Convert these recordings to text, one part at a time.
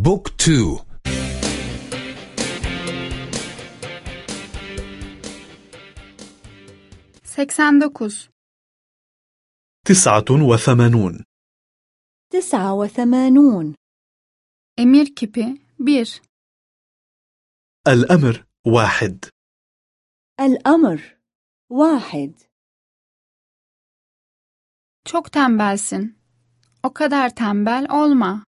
book two. seksen dokuz. تسعة وثمانون. تسعة وثمانون. emir kipi 1 الأمر واحد. الأمر واحد. Çok tembelsin. O kadar tembel olma.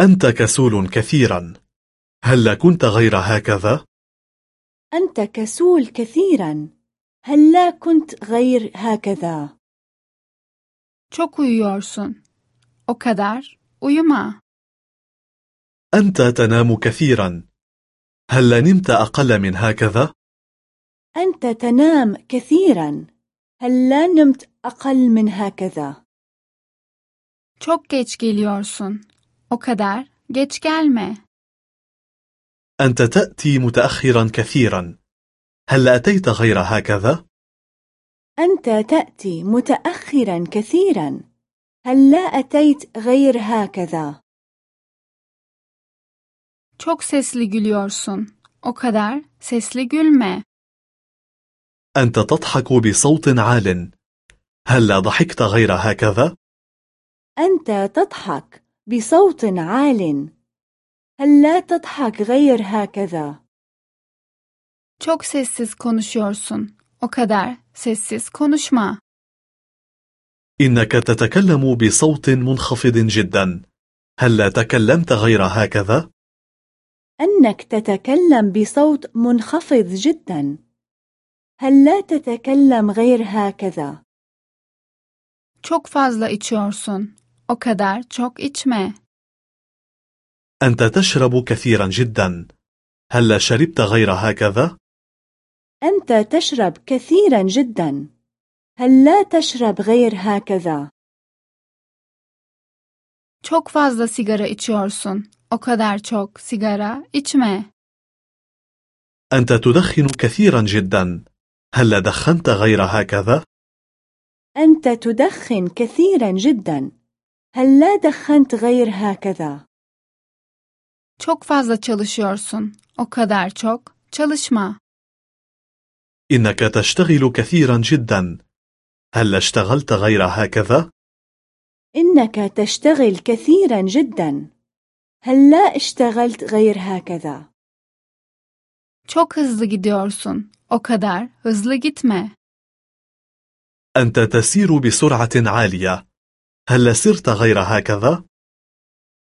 أنت كسول كثيرا هل كنت غير هكذا؟ أنت كسول كثيرا هل لا كنت غير هكذا؟ Çok uyuyorsun. O kadar uyuma. أنت تنام كثيرا هل نمت أقل من هكذا؟ أنت تنام كثيرا هل لا نمت أقل من هكذا؟ Çok geç geliyorsun. O kadar geç gelme. أنت تأتي متأخرا كثيرا هل أتيت غير هكذا؟ أنت تأتي متأخرا كثيرا هل لا أتيت غير هكذا؟ Çok sesli gülüyorsun. O kadar sesli gülme. أنت تضحك بصوت عال هل ضحكت غير هكذا؟ أنت تضحك بصوت عال هل لا تضحك غير هكذا؟ Çok sessiz konuşuyorsun. O kadar sessiz konuşma. إنك تتكلم بصوت منخفض جدا هل لا تكلمت غير هكذا؟ أنك تتكلم بصوت منخفض جدا هل لا تتكلم غير هكذا؟ Çok fazla içiyorsun. O kadar çok içme. أنت تشرب كثيرا جدا هل لا شربت غير هكذا؟ أنت تشرب كثيرا جدا هل لا تشرب غير هكذا؟ Çok fazla sigara içiyorsun. O kadar çok sigara içme. أنت تدخن كثيرا جدا هل لا دخنت غير هكذا؟ أنت تدخن كثيرا جدا هل لا دخنت غير هكذا؟ Çok fazla çalışıyorsun. O kadar çok çalışma. إنك تشتغل كثيرا جدا هل اشتغلت غير هكذا؟ إنك تشتغل كثيرا جدا هل لا اشتغلت غير هكذا؟ Çok hızlı gidiyorsun. O kadar hızlı gitme. أنت تسير بسرعة عالية هل سرت غير هكذا؟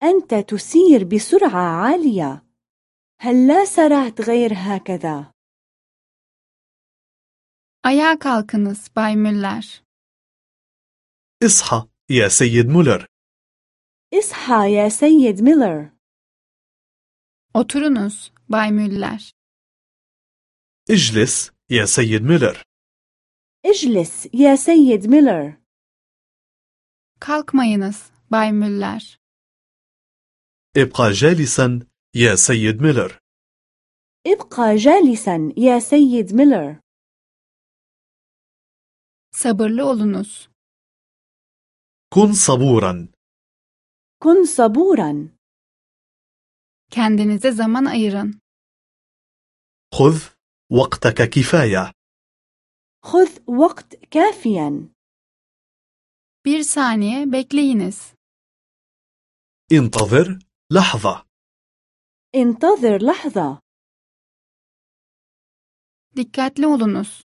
أنت تسير بسرعة عالية هل لا سرعت غير هكذا؟ Ayağa kalkınız Bay Müller. إصحى يا سيد مولر إصحى يا سيد ميلر Oturunuz Bay Müller. اجلس يا سيد ميلر اجلس يا سيد ميلر Kalkmayınız Bay Müller. ابقى جالسا يا سيد ميلر ابقى جالسا يا سيد ميلر Sabırlı olunuz. كن صبورا كن صبورا Kendinize zaman ayırın. خذ وقتك كفاية خذ وقت كافيا Bir saniye bekleyiniz. انتظر لحظة انتظر لحظة Dikkatli olunuz.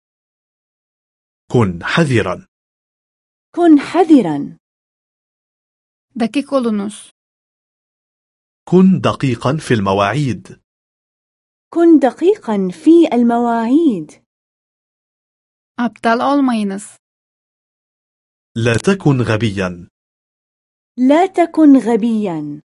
كن حذرا كن حذرا Dakik olunuz. كن دقيقا في المواعيد كن دقيقا في المواعيد Aptal olmayınız. لا تكن غبيا. لا تكن غبيا.